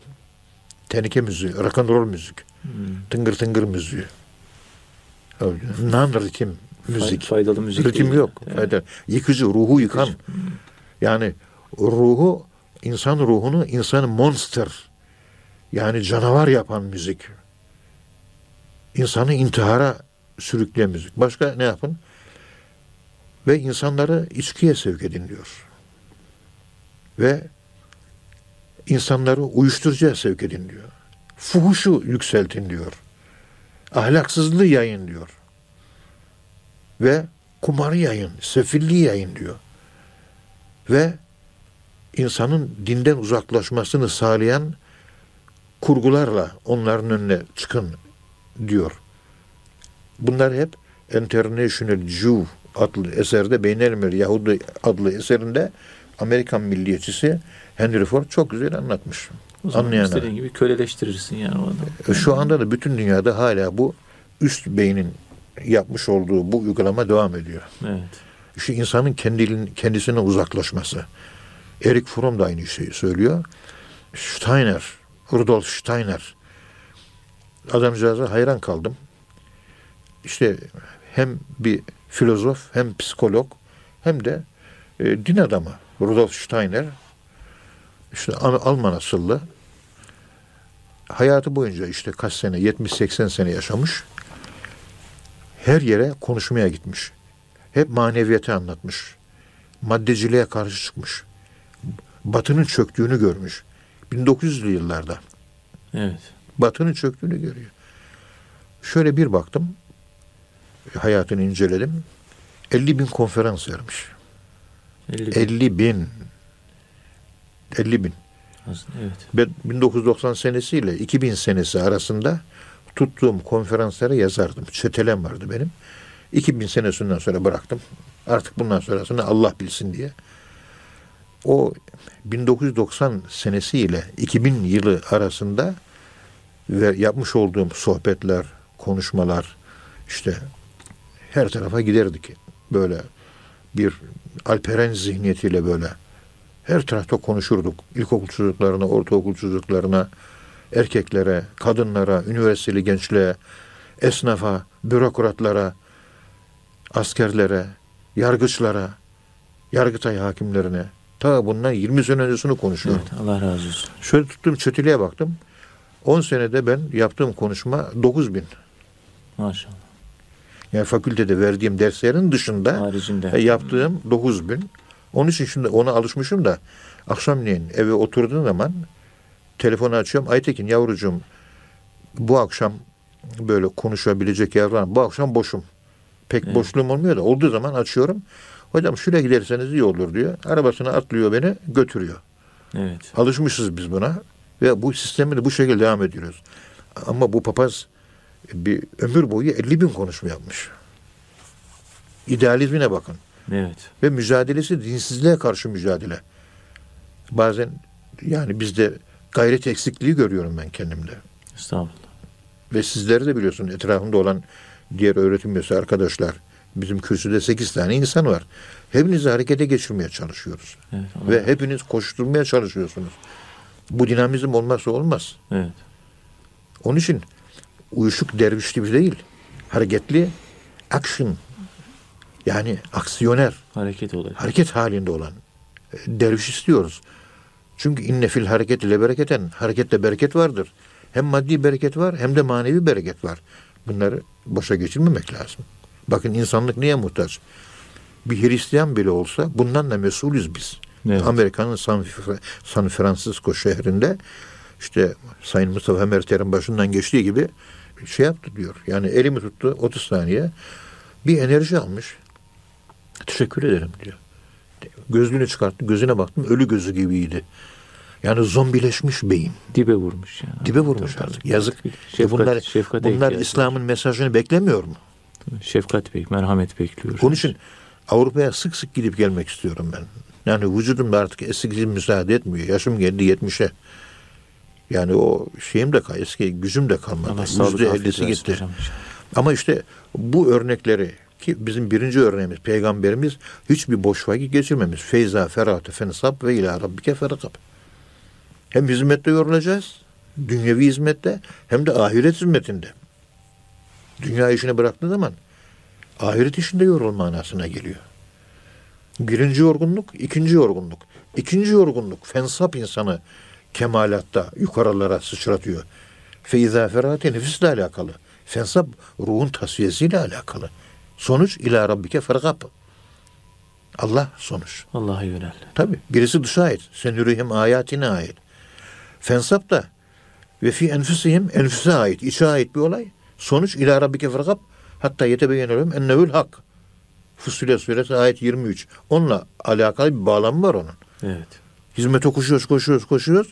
Tenike müziği, rock and roll müzik, Hmm. tıngır tıngır müziği. Non ritim müzik. Fay- Faydalı müzik Ritim değil. yok. Fayda. Yıkıcı, ruhu yıkan. Yani ruhu, insan ruhunu insanı monster, yani canavar yapan müzik. İnsanı intihara sürükleyen müzik. Başka ne yapın? Ve insanları içkiye sevk edin diyor. Ve insanları uyuşturucuya sevk edin diyor. Fuhuşu yükseltin diyor. Ahlaksızlığı yayın diyor. Ve kumarı yayın, sefilliği yayın diyor. Ve insanın dinden uzaklaşmasını sağlayan kurgularla onların önüne çıkın diyor. Bunlar hep International Jew adlı eserde Beynelmir Yahudi adlı eserinde Amerikan milliyetçisi Henry Ford çok güzel anlatmış. O zaman Anlayana. istediğin gibi köleleştirirsin yani o adamı. E, Şu anda da bütün dünyada hala bu üst beynin yapmış olduğu bu uygulama devam ediyor. Evet. İşte insanın kendinin, kendisine uzaklaşması. Erik Fromm da aynı şeyi söylüyor. Steiner, Rudolf Steiner. Adamcağıza hayran kaldım. İşte hem bir filozof hem psikolog hem de e, din adamı Rudolf Steiner. İşte Alman asıllı. Hayatı boyunca işte kaç sene 70-80 sene yaşamış. Her yere konuşmaya gitmiş. Hep maneviyatı anlatmış. Maddeciliğe karşı çıkmış. Batının çöktüğünü görmüş. 1900'lü yıllarda. Evet. Batının çöktüğünü görüyor. Şöyle bir baktım. Hayatını inceledim. 50 bin konferans vermiş. 50 bin. 50 bin. 50 bin. Evet. Ben 1990 senesiyle 2000 senesi arasında tuttuğum konferanslara yazardım. Çetelem vardı benim. 2000 senesinden sonra bıraktım. Artık bundan sonrasını Allah bilsin diye. O 1990 senesiyle 2000 yılı arasında ve yapmış olduğum sohbetler, konuşmalar işte her tarafa giderdik. Böyle bir alperen zihniyetiyle böyle her tarafta konuşurduk. İlkokul çocuklarına, ortaokul çocuklarına, erkeklere, kadınlara, üniversiteli gençliğe, esnafa, bürokratlara, askerlere, yargıçlara, yargıtay hakimlerine. Ta bundan 20 sene öncesini konuşuyorum. Evet. Allah razı olsun. Şöyle tuttum çeteliğe baktım. 10 senede ben yaptığım konuşma 9 bin. Maşallah. Yani fakültede verdiğim derslerin dışında Haricinde. e, yaptığım 9 bin. Onun için şimdi ona alışmışım da akşamleyin eve oturduğum zaman telefonu açıyorum. Aytekin yavrucuğum bu akşam böyle konuşabilecek yer var mı? Bu akşam boşum. Pek Evet. boşluğum olmuyor da olduğu zaman açıyorum. Hocam şuraya giderseniz iyi olur diyor. Arabasına atlıyor beni götürüyor. Evet. Alışmışız biz buna ve bu sistemi de bu şekilde devam ediyoruz. Ama bu papaz bir ömür boyu 50 bin konuşma yapmış. İdealizmine bakın. Evet. Ve mücadelesi dinsizliğe karşı mücadele. Bazen yani bizde gayret eksikliği görüyorum ben kendimde. Estağfurullah. Ve sizleri de biliyorsun etrafımda olan diğer öğretim üyesi arkadaşlar. Bizim kürsüde 8 tane insan var. Hepinizi harekete geçirmeye çalışıyoruz. Evet. Ve hepiniz koşturmaya çalışıyorsunuz. Bu dinamizm olmazsa olmaz. Evet. Onun için uyuşuk derviş gibi değil. Hareketli, action. Yani aksiyoner, Hareket olacak. hareket halinde olan e, derviş istiyoruz. Çünkü inne fil hareket ile bereketen, harekette bereket vardır. Hem maddi bereket var hem de manevi bereket var. Bunları boşa geçirmemek lazım. Bakın insanlık niye muhtaç? Bir Hristiyan bile olsa bundan da mesulüz biz. Evet. Amerika'nın San, San Francisco şehrinde işte Sayın Mustafa Merter'in başından geçtiği gibi şey yaptı diyor. Yani elimi tuttu 30 saniye bir enerji almış. Teşekkür ederim diyor. Gözlüğünü çıkarttı. Gözüne baktım. Ölü gözü gibiydi. Yani zombileşmiş beyin. Dibe vurmuş yani. Dibe vurmuş Tabii, artık. tabii. Yazık. Şefkat, E bunlar şefkate bunlar. İslam'ın mesajını beklemiyor mu? Şefkat bek, merhamet bekliyoruz. Onun için Avrupa'ya sık sık gidip gelmek istiyorum ben. Yani vücudum da artık eskisi müsaade etmiyor. Yaşım geldi 70'e. Yani o şeyim de eski gücüm de kalmadı. Yüzde ellisi gitti. hocam. Ama işte bu örnekleri ki bizim birinci örneğimiz peygamberimiz hiçbir boş vakit geçirmemiş. Feyza ferate fensab ve ila rabbike ferakab. Hem hizmette yorulacağız, dünyevi hizmette hem de ahiret hizmetinde. Dünya işini bıraktığın zaman ahiret işinde yorul manasına geliyor. Birinci yorgunluk, ikinci yorgunluk. İkinci yorgunluk fensap insanı kemalatta yukarılara sıçratıyor. Feyza ferate nefisle alakalı. Fensap ruhun tasfiyesiyle alakalı. Sonuç ila rabbike fergab. Allah sonuç. Allah'a yönel. Tabi birisi dışa ait. Sen yürüyüm ayatine ait. Fensap da ve fi enfusihim enfüse ait. içe ait bir olay. Sonuç ila rabbike fergab. Hatta yetebeyyene ennevül hak. Fussilet suresi ayet 23. Onunla alakalı bir bağlamı var onun. Evet. Hizmete koşuyoruz, koşuyoruz, koşuyoruz.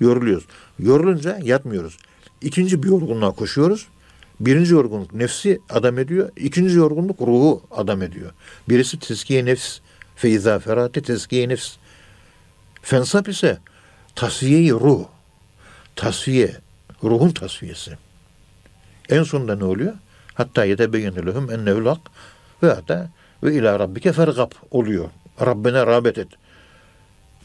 Yoruluyoruz. Yorulunca yatmıyoruz. İkinci bir yorgunluğa koşuyoruz. Birinci yorgunluk nefsi adam ediyor. İkinci yorgunluk ruhu adam ediyor. Birisi tezkiye nefs. Feyza ferate tezkiye nefs. Fensap ise tasfiye ruh. Tasfiye. Ruhun tasfiyesi. En sonunda ne oluyor? Hatta yetebeyyene lehum ennehu'l hak ve hatta ve ila rabbike fergab oluyor. Rabbine rağbet et.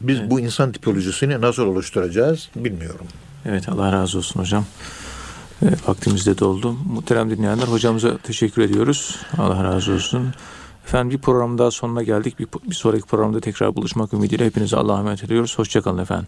Biz Evet. bu insan tipolojisini nasıl oluşturacağız bilmiyorum. Evet Allah razı olsun hocam. E, vaktimiz de doldu. Muhterem dinleyenler hocamıza teşekkür ediyoruz. Allah razı olsun. Efendim bir program daha sonuna geldik. Bir, bir sonraki programda tekrar buluşmak ümidiyle hepinize Allah'a emanet ediyoruz. Hoşçakalın efendim.